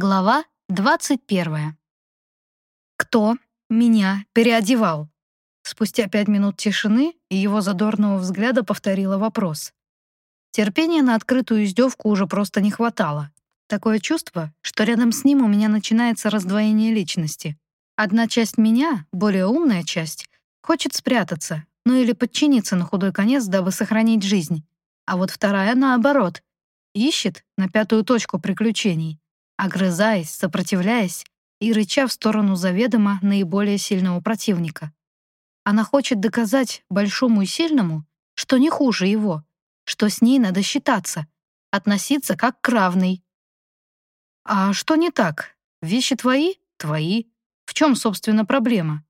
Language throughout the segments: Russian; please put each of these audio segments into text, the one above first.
Глава 21. Кто меня переодевал? Спустя пять минут тишины и его задорного взгляда повторила вопрос. Терпения на открытую издевку уже просто не хватало. Такое чувство, что рядом с ним у меня начинается раздвоение личности. Одна часть меня, более умная часть, хочет спрятаться, ну или подчиниться на худой конец, дабы сохранить жизнь. А вот вторая, наоборот, ищет на пятую точку приключений — огрызаясь, сопротивляясь и рыча в сторону заведомо наиболее сильного противника. Она хочет доказать большому и сильному, что не хуже его, что с ней надо считаться, относиться как к равной. А что не так? Вещи твои? Твои. В чем, собственно, проблема?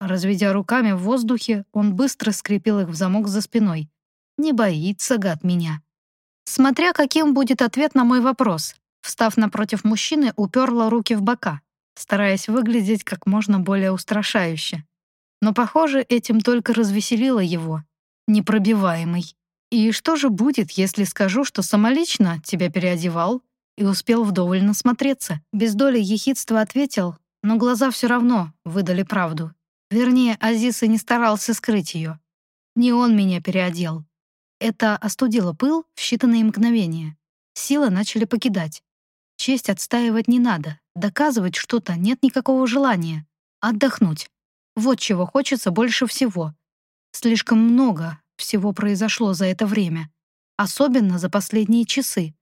Разведя руками в воздухе, он быстро скрепил их в замок за спиной. Не боится, гад, меня. Смотря каким будет ответ на мой вопрос. Встав напротив мужчины, уперла руки в бока, стараясь выглядеть как можно более устрашающе. Но, похоже, этим только развеселило его. Непробиваемый. И что же будет, если скажу, что самолично тебя переодевал и успел вдоволь насмотреться? Без доли ехидства ответил, но глаза все равно выдали правду. Вернее, Азис и не старался скрыть ее. Не он меня переодел. Это остудило пыл в считанные мгновения. Силы начали покидать. Честь отстаивать не надо, доказывать что-то нет никакого желания. Отдохнуть. Вот чего хочется больше всего. Слишком много всего произошло за это время. Особенно за последние часы.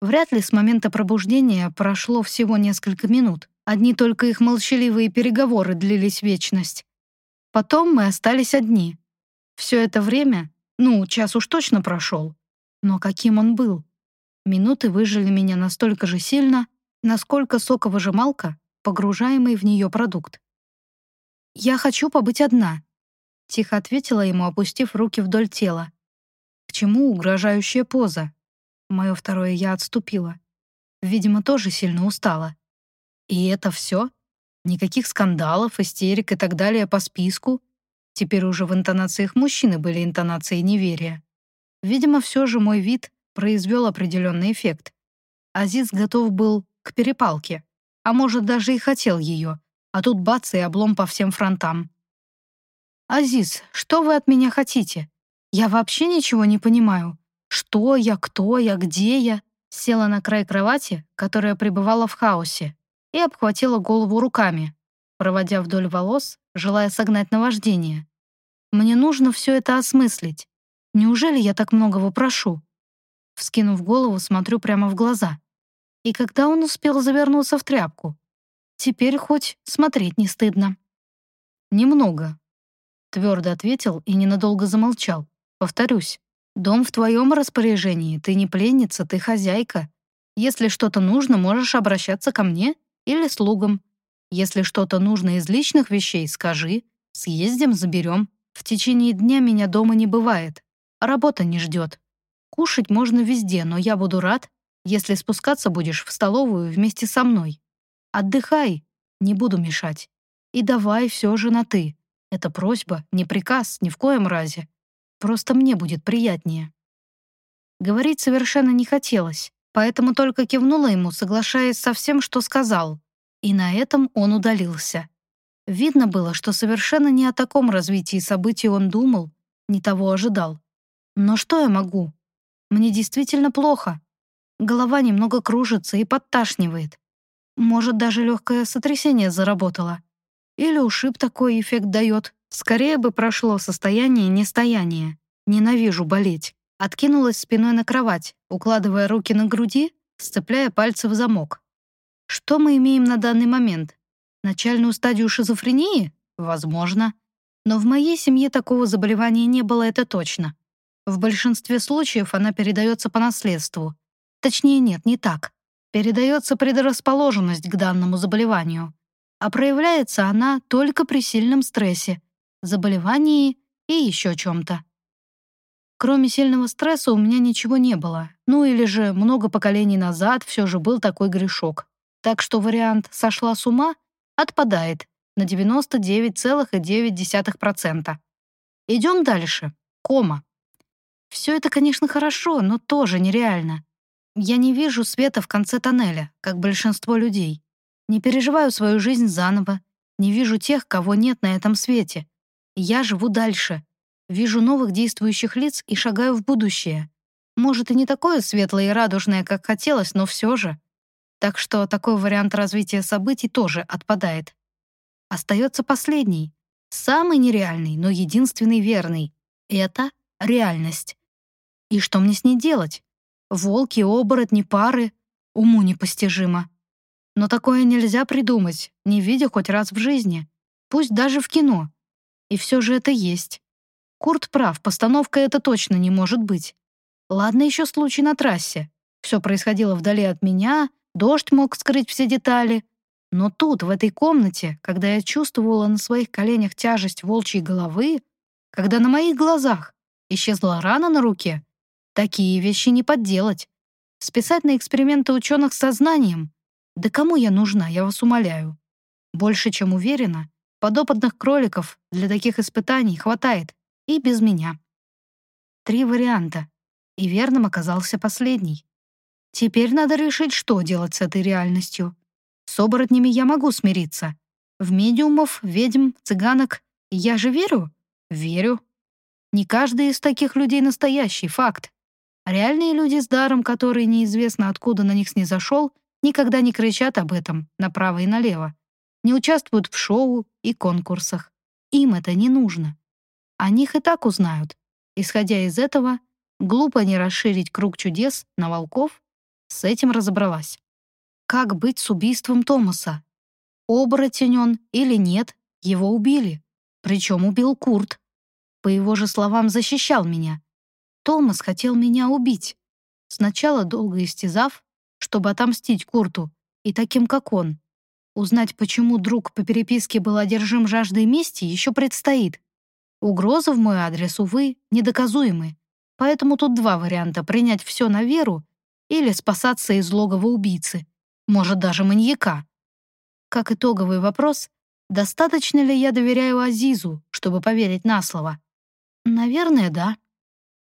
Вряд ли с момента пробуждения прошло всего несколько минут. Одни только их молчаливые переговоры длились вечность. Потом мы остались одни. Все это время, ну, час уж точно прошел. Но каким он был? Минуты выжили меня настолько же сильно, насколько соковыжималка, погружаемый в нее продукт. «Я хочу побыть одна», — тихо ответила ему, опустив руки вдоль тела. «К чему угрожающая поза?» Мое второе «я» отступило. Видимо, тоже сильно устала. И это все? Никаких скандалов, истерик и так далее по списку? Теперь уже в интонациях мужчины были интонации неверия. Видимо, все же мой вид произвел определенный эффект. Азиз готов был к перепалке, а может, даже и хотел ее, а тут бац и облом по всем фронтам. «Азиз, что вы от меня хотите? Я вообще ничего не понимаю. Что я, кто я, где я?» Села на край кровати, которая пребывала в хаосе, и обхватила голову руками, проводя вдоль волос, желая согнать наваждение. «Мне нужно все это осмыслить. Неужели я так многого прошу? Вскинув голову, смотрю прямо в глаза. И когда он успел завернуться в тряпку? Теперь хоть смотреть не стыдно. «Немного», — твердо ответил и ненадолго замолчал. «Повторюсь, дом в твоем распоряжении, ты не пленница, ты хозяйка. Если что-то нужно, можешь обращаться ко мне или слугам. Если что-то нужно из личных вещей, скажи, съездим, заберем. В течение дня меня дома не бывает, работа не ждет. Кушать можно везде, но я буду рад, если спускаться будешь в столовую вместе со мной. Отдыхай, не буду мешать. И давай все же на «ты». Это просьба, не приказ, ни в коем разе. Просто мне будет приятнее. Говорить совершенно не хотелось, поэтому только кивнула ему, соглашаясь со всем, что сказал. И на этом он удалился. Видно было, что совершенно не о таком развитии событий он думал, не того ожидал. Но что я могу? Мне действительно плохо. Голова немного кружится и подташнивает. Может, даже легкое сотрясение заработало. Или ушиб такой эффект дает. Скорее бы прошло состояние нестояния. Ненавижу болеть. Откинулась спиной на кровать, укладывая руки на груди, сцепляя пальцы в замок. Что мы имеем на данный момент? Начальную стадию шизофрении? Возможно. Но в моей семье такого заболевания не было, это точно. В большинстве случаев она передается по наследству. Точнее, нет, не так. Передается предрасположенность к данному заболеванию. А проявляется она только при сильном стрессе, заболевании и еще чем-то. Кроме сильного стресса у меня ничего не было. Ну или же много поколений назад все же был такой грешок. Так что вариант «сошла с ума» отпадает на 99,9%. Идем дальше. Кома. Все это, конечно, хорошо, но тоже нереально. Я не вижу света в конце тоннеля, как большинство людей. Не переживаю свою жизнь заново, не вижу тех, кого нет на этом свете. Я живу дальше, вижу новых действующих лиц и шагаю в будущее. Может, и не такое светлое и радужное, как хотелось, но все же. Так что такой вариант развития событий тоже отпадает. Остается последний, самый нереальный, но единственный верный. Это реальность. И что мне с ней делать? Волки, оборотни, пары. Уму непостижимо. Но такое нельзя придумать, не видя хоть раз в жизни. Пусть даже в кино. И все же это есть. Курт прав, постановка это точно не может быть. Ладно еще случай на трассе. Все происходило вдали от меня, дождь мог скрыть все детали. Но тут, в этой комнате, когда я чувствовала на своих коленях тяжесть волчьей головы, когда на моих глазах исчезла рана на руке, такие вещи не подделать. Списать на эксперименты ученых сознанием? Да кому я нужна, я вас умоляю. Больше чем уверена, подопытных кроликов для таких испытаний хватает и без меня. Три варианта, и верным оказался последний. Теперь надо решить, что делать с этой реальностью. С оборотнями я могу смириться. В медиумов, ведьм, цыганок я же верю? Верю. Не каждый из таких людей настоящий, факт. Реальные люди с даром, который неизвестно откуда на них снизошел, никогда не кричат об этом направо и налево. Не участвуют в шоу и конкурсах. Им это не нужно. О них и так узнают. Исходя из этого, глупо не расширить круг чудес на волков. С этим разобралась. Как быть с убийством Томаса? Оборотень он или нет, его убили. Причем убил Курт. По его же словам, защищал меня. Томас хотел меня убить. Сначала долго истязав, чтобы отомстить Курту, и таким, как он. Узнать, почему друг по переписке был одержим жаждой мести, еще предстоит. Угрозы в мой адрес, увы, недоказуемы. Поэтому тут два варианта — принять все на веру или спасаться из логова убийцы, может, даже маньяка. Как итоговый вопрос, достаточно ли я доверяю Азизу, чтобы поверить на слово? Наверное, да.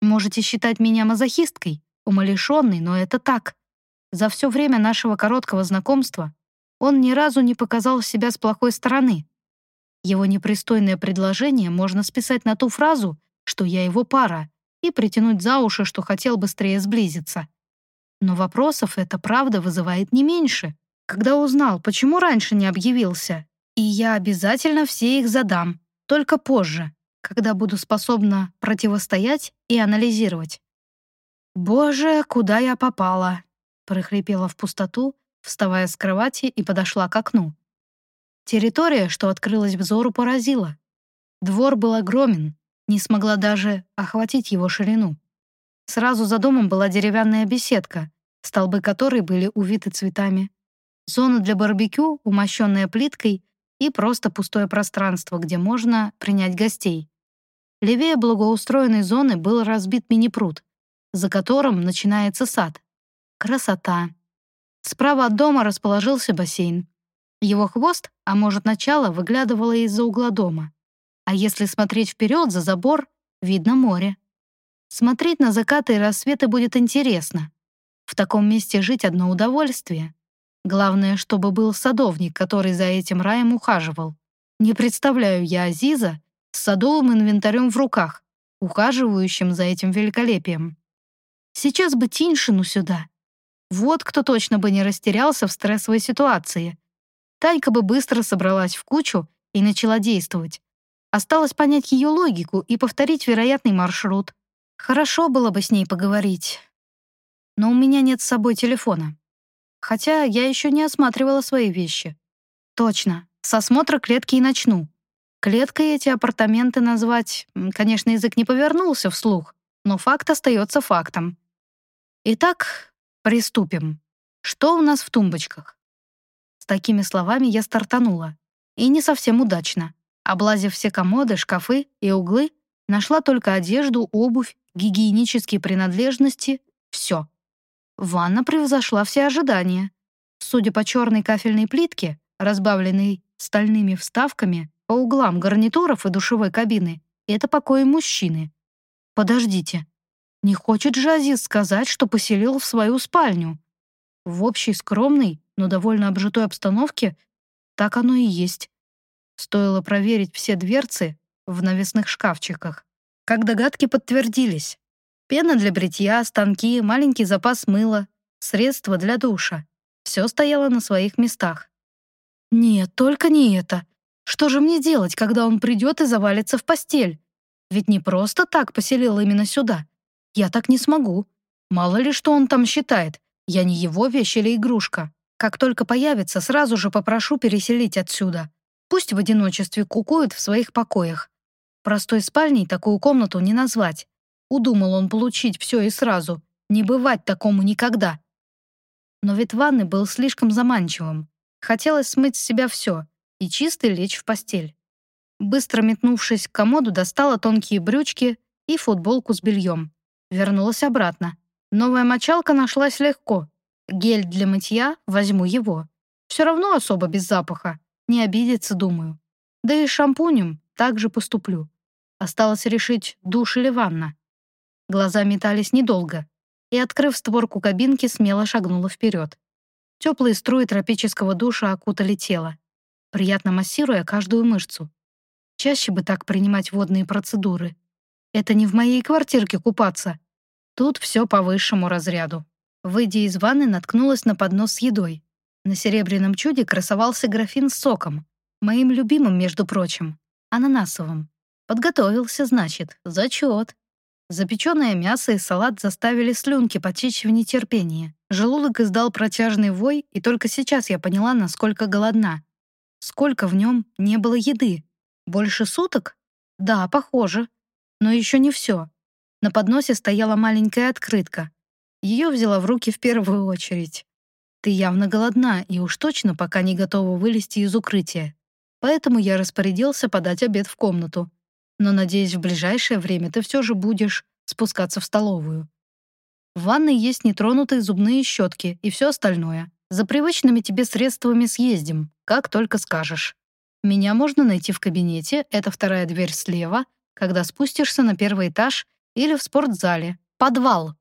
Можете считать меня мазохисткой, умалишенной, но это так. За все время нашего короткого знакомства он ни разу не показал себя с плохой стороны. Его непристойное предложение можно списать на ту фразу, что я его пара, и притянуть за уши, что хотел быстрее сблизиться. Но вопросов это правда вызывает не меньше. Когда узнал, почему раньше не объявился, и я обязательно все их задам, только позже, когда буду способна противостоять и анализировать. «Боже, куда я попала?» — прохрипела в пустоту, вставая с кровати и подошла к окну. Территория, что открылась взору, поразила. Двор был огромен, не смогла даже охватить его ширину. Сразу за домом была деревянная беседка, столбы которой были увиты цветами. Зона для барбекю, умощенная плиткой, и просто пустое пространство, где можно принять гостей. Левее благоустроенной зоны был разбит мини-пруд, за которым начинается сад. Красота. Справа от дома расположился бассейн. Его хвост, а может начало, выглядывало из-за угла дома. А если смотреть вперед за забор, видно море. Смотреть на закаты и рассветы будет интересно. В таком месте жить одно удовольствие. Главное, чтобы был садовник, который за этим раем ухаживал. Не представляю я Азиза с садовым инвентарем в руках, ухаживающим за этим великолепием. Сейчас бы Тиньшину сюда. Вот кто точно бы не растерялся в стрессовой ситуации. Танька бы быстро собралась в кучу и начала действовать. Осталось понять ее логику и повторить вероятный маршрут. Хорошо было бы с ней поговорить. Но у меня нет с собой телефона. Хотя я еще не осматривала свои вещи. Точно, с осмотра клетки и начну. Клеткой эти апартаменты назвать, конечно, язык не повернулся вслух, но факт остается фактом. Итак, приступим. Что у нас в тумбочках? С такими словами я стартанула. И не совсем удачно. Облазив все комоды, шкафы и углы, нашла только одежду, обувь, гигиенические принадлежности — все. Ванна превзошла все ожидания. Судя по черной кафельной плитке, разбавленной стальными вставками, по углам гарнитуров и душевой кабины — это покои мужчины. Подождите. Не хочет же Азиз сказать, что поселил в свою спальню. В общей скромной, но довольно обжитой обстановке так оно и есть. Стоило проверить все дверцы в навесных шкафчиках. Как догадки подтвердились. Пена для бритья, станки, маленький запас мыла, средства для душа. Все стояло на своих местах. Нет, только не это. Что же мне делать, когда он придет и завалится в постель? Ведь не просто так поселил именно сюда. Я так не смогу. Мало ли, что он там считает. Я не его вещь или игрушка. Как только появится, сразу же попрошу переселить отсюда. Пусть в одиночестве кукует в своих покоях. Простой спальней такую комнату не назвать. Удумал он получить все и сразу. Не бывать такому никогда. Но вид ванны был слишком заманчивым. Хотелось смыть с себя все и чисто лечь в постель. Быстро метнувшись к комоду, достала тонкие брючки и футболку с бельем. Вернулась обратно. Новая мочалка нашлась легко. Гель для мытья возьму его. Все равно особо без запаха. Не обидится, думаю. Да и шампунем также поступлю. Осталось решить, душ или ванна. Глаза метались недолго, и, открыв створку кабинки, смело шагнула вперед. Теплые струи тропического душа окутали тело, приятно массируя каждую мышцу. Чаще бы так принимать водные процедуры. Это не в моей квартирке купаться. Тут все по высшему разряду. Выйдя из ванны, наткнулась на поднос с едой. На серебряном чуде красовался графин с соком. Моим любимым, между прочим. Ананасовым. Подготовился, значит. Зачет. Запеченное мясо и салат заставили слюнки потечь в нетерпении. Желудок издал протяжный вой, и только сейчас я поняла, насколько голодна. Сколько в нем не было еды. Больше суток? Да, похоже. Но еще не все. На подносе стояла маленькая открытка. Ее взяла в руки в первую очередь. Ты явно голодна и уж точно пока не готова вылезти из укрытия. Поэтому я распорядился подать обед в комнату. Но, надеюсь, в ближайшее время ты все же будешь спускаться в столовую. В ванной есть нетронутые зубные щетки и все остальное. За привычными тебе средствами съездим, как только скажешь. Меня можно найти в кабинете, это вторая дверь слева, когда спустишься на первый этаж или в спортзале. Подвал,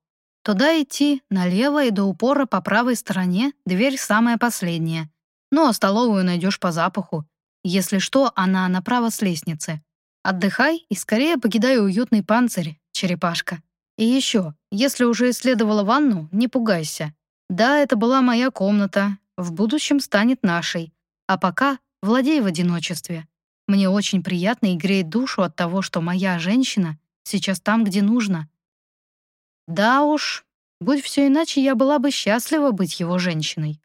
Туда идти, налево и до упора по правой стороне, дверь самая последняя. Ну а столовую найдешь по запаху. Если что, она направо с лестницы. Отдыхай и скорее покидай уютный панцирь, черепашка. И еще, если уже исследовала ванну, не пугайся. Да, это была моя комната, в будущем станет нашей. А пока владей в одиночестве. Мне очень приятно и греет душу от того, что моя женщина сейчас там, где нужно — да уж, будь все иначе, я была бы счастлива быть его женщиной.